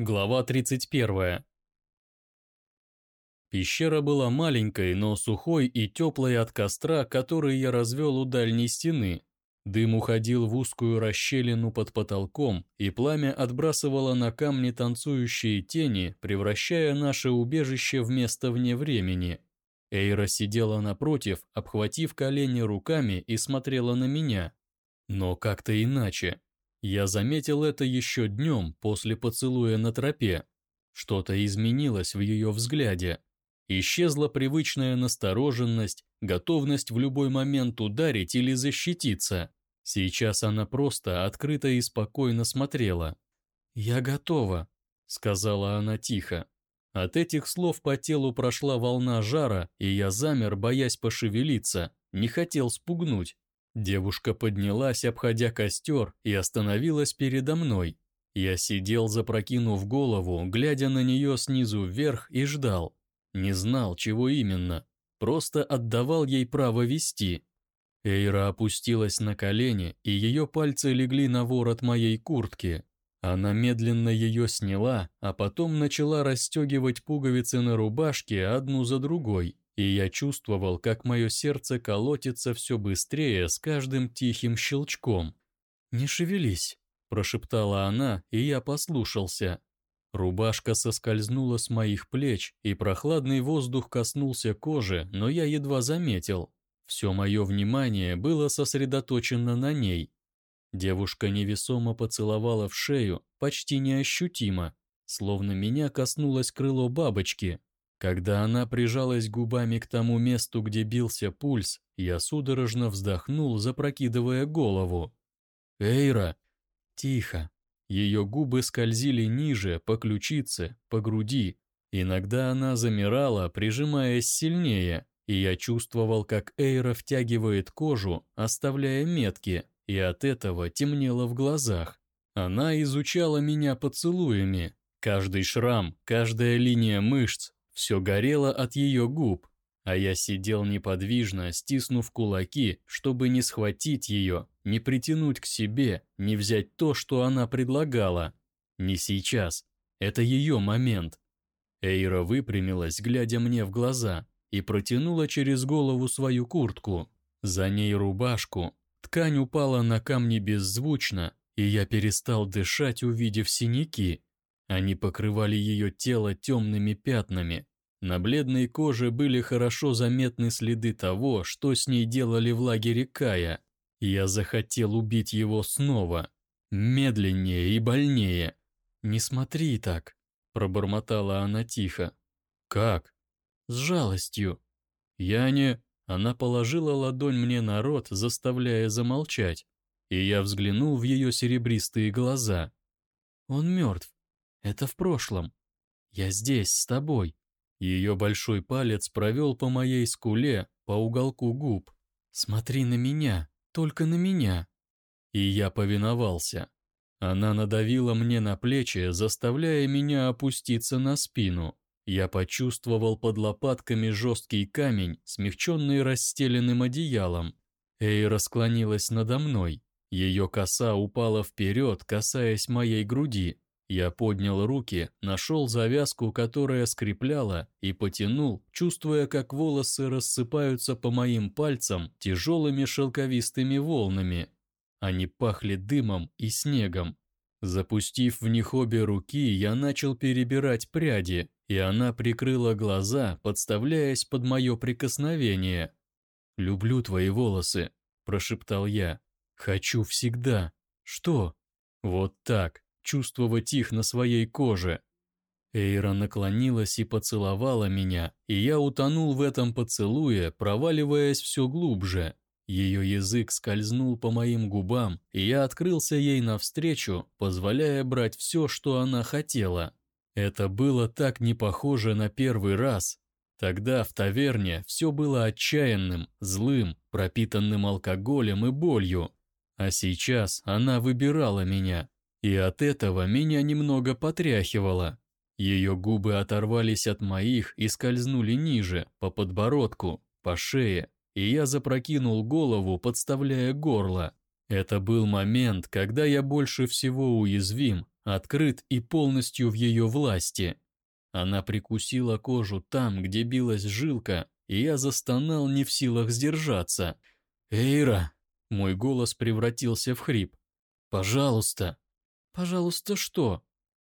Глава 31. Пещера была маленькой, но сухой и теплой от костра, который я развел у дальней стены. Дым уходил в узкую расщелину под потолком, и пламя отбрасывало на камни танцующие тени, превращая наше убежище в место вне времени. Эйра сидела напротив, обхватив колени руками и смотрела на меня. Но как-то иначе. Я заметил это еще днем после поцелуя на тропе. Что-то изменилось в ее взгляде. Исчезла привычная настороженность, готовность в любой момент ударить или защититься. Сейчас она просто открыто и спокойно смотрела. «Я готова», — сказала она тихо. От этих слов по телу прошла волна жара, и я замер, боясь пошевелиться, не хотел спугнуть. Девушка поднялась, обходя костер, и остановилась передо мной. Я сидел, запрокинув голову, глядя на нее снизу вверх и ждал. Не знал, чего именно. Просто отдавал ей право вести. Эйра опустилась на колени, и ее пальцы легли на ворот моей куртки. Она медленно ее сняла, а потом начала расстегивать пуговицы на рубашке одну за другой и я чувствовал, как мое сердце колотится все быстрее с каждым тихим щелчком. «Не шевелись», – прошептала она, и я послушался. Рубашка соскользнула с моих плеч, и прохладный воздух коснулся кожи, но я едва заметил. Все мое внимание было сосредоточено на ней. Девушка невесомо поцеловала в шею, почти неощутимо, словно меня коснулось крыло бабочки, когда она прижалась губами к тому месту, где бился пульс, я судорожно вздохнул, запрокидывая голову. «Эйра!» «Тихо!» Ее губы скользили ниже, по ключице, по груди. Иногда она замирала, прижимаясь сильнее, и я чувствовал, как Эйра втягивает кожу, оставляя метки, и от этого темнело в глазах. Она изучала меня поцелуями. Каждый шрам, каждая линия мышц, все горело от ее губ, а я сидел неподвижно, стиснув кулаки, чтобы не схватить ее, не притянуть к себе, не взять то, что она предлагала. Не сейчас. Это ее момент. Эйра выпрямилась, глядя мне в глаза, и протянула через голову свою куртку. За ней рубашку. Ткань упала на камни беззвучно, и я перестал дышать, увидев синяки. Они покрывали ее тело темными пятнами. На бледной коже были хорошо заметны следы того, что с ней делали в лагере Кая. Я захотел убить его снова. Медленнее и больнее. «Не смотри так», – пробормотала она тихо. «Как?» «С жалостью». «Я не...» Она положила ладонь мне на рот, заставляя замолчать, и я взглянул в ее серебристые глаза. «Он мертв. Это в прошлом. Я здесь, с тобой. Ее большой палец провел по моей скуле, по уголку губ. «Смотри на меня, только на меня». И я повиновался. Она надавила мне на плечи, заставляя меня опуститься на спину. Я почувствовал под лопатками жесткий камень, смягченный расстеленным одеялом. Эйра склонилась надо мной. Ее коса упала вперед, касаясь моей груди. Я поднял руки, нашел завязку, которая скрепляла, и потянул, чувствуя, как волосы рассыпаются по моим пальцам тяжелыми шелковистыми волнами. Они пахли дымом и снегом. Запустив в них обе руки, я начал перебирать пряди, и она прикрыла глаза, подставляясь под мое прикосновение. «Люблю твои волосы», – прошептал я. «Хочу всегда». «Что?» «Вот так» чувствовать их на своей коже. Эйра наклонилась и поцеловала меня, и я утонул в этом поцелуе, проваливаясь все глубже. Ее язык скользнул по моим губам, и я открылся ей навстречу, позволяя брать все, что она хотела. Это было так не похоже на первый раз. Тогда в таверне все было отчаянным, злым, пропитанным алкоголем и болью. А сейчас она выбирала меня, и от этого меня немного потряхивало. Ее губы оторвались от моих и скользнули ниже, по подбородку, по шее, и я запрокинул голову, подставляя горло. Это был момент, когда я больше всего уязвим, открыт и полностью в ее власти. Она прикусила кожу там, где билась жилка, и я застонал не в силах сдержаться. «Эйра!» — мой голос превратился в хрип. «Пожалуйста!» «Пожалуйста, что?»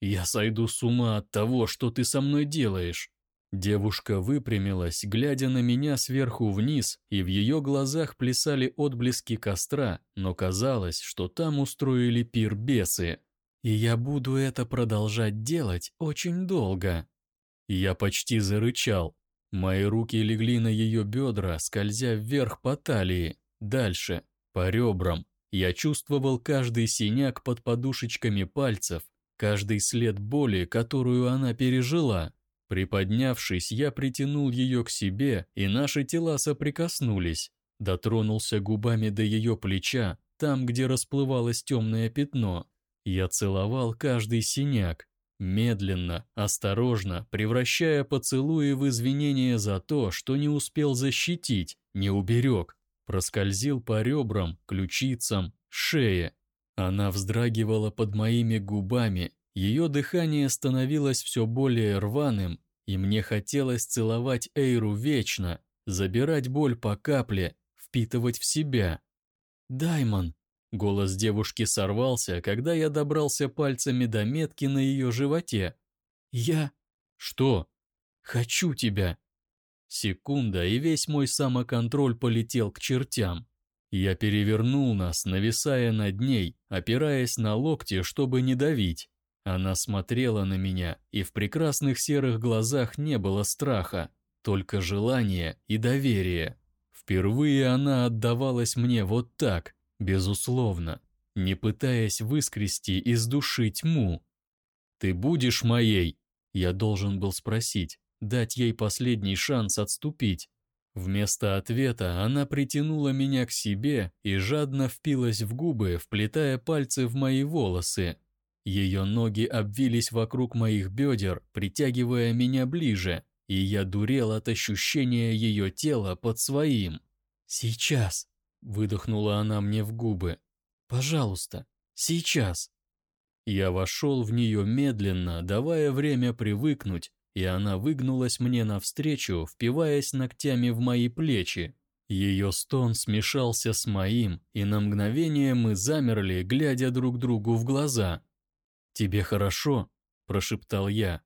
«Я сойду с ума от того, что ты со мной делаешь!» Девушка выпрямилась, глядя на меня сверху вниз, и в ее глазах плясали отблески костра, но казалось, что там устроили пир бесы. И я буду это продолжать делать очень долго. Я почти зарычал. Мои руки легли на ее бедра, скользя вверх по талии, дальше, по ребрам. Я чувствовал каждый синяк под подушечками пальцев, каждый след боли, которую она пережила. Приподнявшись, я притянул ее к себе, и наши тела соприкоснулись. Дотронулся губами до ее плеча, там, где расплывалось темное пятно. Я целовал каждый синяк, медленно, осторожно, превращая поцелуи в извинения за то, что не успел защитить, не уберег. Проскользил по ребрам, ключицам, шее. Она вздрагивала под моими губами, ее дыхание становилось все более рваным, и мне хотелось целовать Эйру вечно, забирать боль по капле, впитывать в себя. «Даймон!» Голос девушки сорвался, когда я добрался пальцами до метки на ее животе. «Я...» «Что?» «Хочу тебя!» Секунда, и весь мой самоконтроль полетел к чертям. Я перевернул нас, нависая над ней, опираясь на локти, чтобы не давить. Она смотрела на меня, и в прекрасных серых глазах не было страха, только желание и доверие. Впервые она отдавалась мне вот так, безусловно, не пытаясь выскрести из души тьму. «Ты будешь моей?» Я должен был спросить, дать ей последний шанс отступить. Вместо ответа она притянула меня к себе и жадно впилась в губы, вплетая пальцы в мои волосы. Ее ноги обвились вокруг моих бедер, притягивая меня ближе, и я дурел от ощущения ее тела под своим. «Сейчас!» — выдохнула она мне в губы. «Пожалуйста, сейчас!» Я вошел в нее медленно, давая время привыкнуть, и она выгнулась мне навстречу, впиваясь ногтями в мои плечи. Ее стон смешался с моим, и на мгновение мы замерли, глядя друг другу в глаза. «Тебе хорошо?» – прошептал я.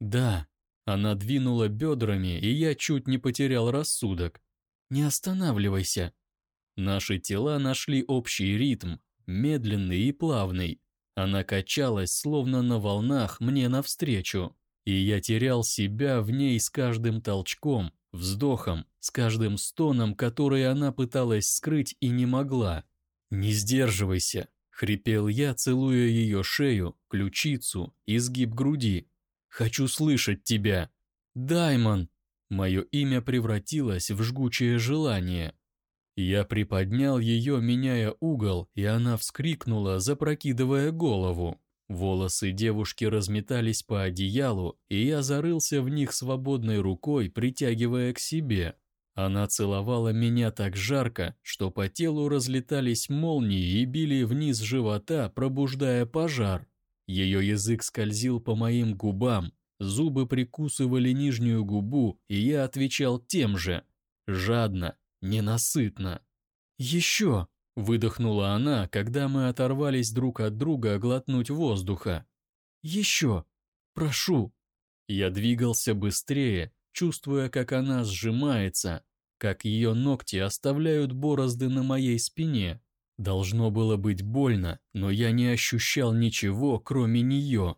«Да». Она двинула бедрами, и я чуть не потерял рассудок. «Не останавливайся». Наши тела нашли общий ритм, медленный и плавный. Она качалась, словно на волнах, мне навстречу. И я терял себя в ней с каждым толчком, вздохом, с каждым стоном, который она пыталась скрыть и не могла. «Не сдерживайся», Хрипел я, целуя ее шею, ключицу, изгиб груди. «Хочу слышать тебя!» «Даймон!» Мое имя превратилось в жгучее желание. Я приподнял ее, меняя угол, и она вскрикнула, запрокидывая голову. Волосы девушки разметались по одеялу, и я зарылся в них свободной рукой, притягивая к себе. Она целовала меня так жарко, что по телу разлетались молнии и били вниз живота, пробуждая пожар. Ее язык скользил по моим губам, зубы прикусывали нижнюю губу, и я отвечал тем же. Жадно, ненасытно. «Еще!» – выдохнула она, когда мы оторвались друг от друга глотнуть воздуха. «Еще! Прошу!» Я двигался быстрее, чувствуя, как она сжимается, как ее ногти оставляют борозды на моей спине. Должно было быть больно, но я не ощущал ничего, кроме нее.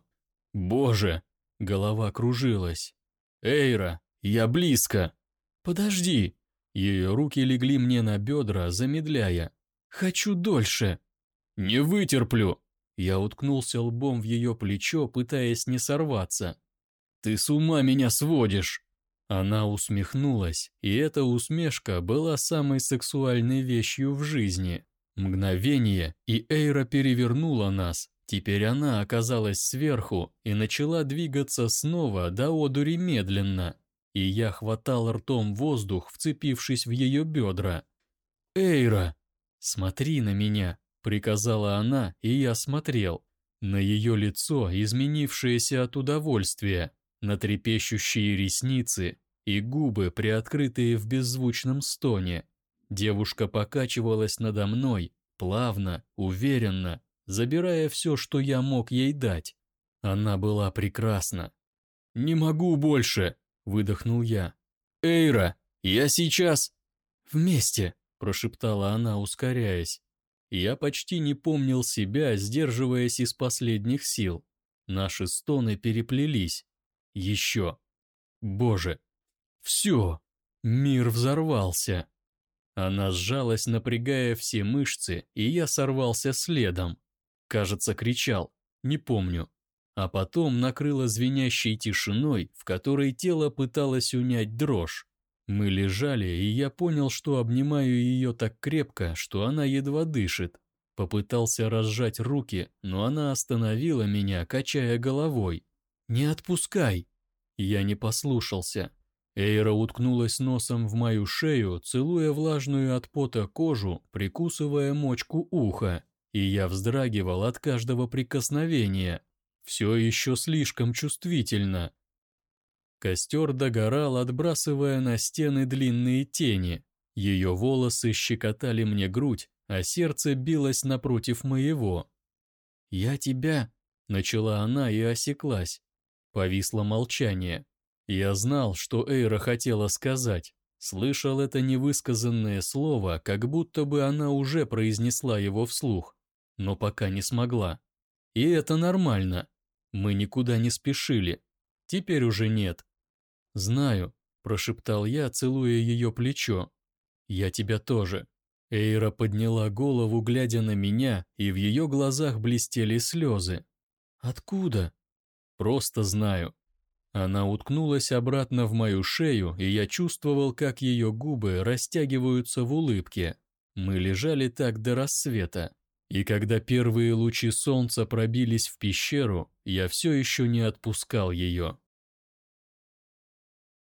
Боже! Голова кружилась. «Эйра, я близко!» «Подожди!» Ее руки легли мне на бедра, замедляя. «Хочу дольше!» «Не вытерплю!» Я уткнулся лбом в ее плечо, пытаясь не сорваться. «Ты с ума меня сводишь!» Она усмехнулась, и эта усмешка была самой сексуальной вещью в жизни. Мгновение, и Эйра перевернула нас. Теперь она оказалась сверху и начала двигаться снова до одури медленно. И я хватал ртом воздух, вцепившись в ее бедра. «Эйра! Смотри на меня! — приказала она, и я смотрел. На ее лицо, изменившееся от удовольствия, на трепещущие ресницы и губы, приоткрытые в беззвучном стоне. Девушка покачивалась надо мной, плавно, уверенно, забирая все, что я мог ей дать. Она была прекрасна. «Не могу больше!» – выдохнул я. «Эйра, я сейчас...» «Вместе!» – прошептала она, ускоряясь. Я почти не помнил себя, сдерживаясь из последних сил. Наши стоны переплелись. Еще. Боже. Все. Мир взорвался. Она сжалась, напрягая все мышцы, и я сорвался следом. Кажется, кричал. Не помню. А потом накрыло звенящей тишиной, в которой тело пыталось унять дрожь. Мы лежали, и я понял, что обнимаю ее так крепко, что она едва дышит. Попытался разжать руки, но она остановила меня, качая головой. «Не отпускай!» Я не послушался. Эйра уткнулась носом в мою шею, целуя влажную от пота кожу, прикусывая мочку уха, и я вздрагивал от каждого прикосновения. Все еще слишком чувствительно. Костер догорал, отбрасывая на стены длинные тени. Ее волосы щекотали мне грудь, а сердце билось напротив моего. «Я тебя...» — начала она и осеклась. Повисло молчание. Я знал, что Эйра хотела сказать. Слышал это невысказанное слово, как будто бы она уже произнесла его вслух, но пока не смогла. И это нормально. Мы никуда не спешили. Теперь уже нет. «Знаю», – прошептал я, целуя ее плечо. «Я тебя тоже». Эйра подняла голову, глядя на меня, и в ее глазах блестели слезы. «Откуда?» «Просто знаю». Она уткнулась обратно в мою шею, и я чувствовал, как ее губы растягиваются в улыбке. Мы лежали так до рассвета. И когда первые лучи солнца пробились в пещеру, я все еще не отпускал ее.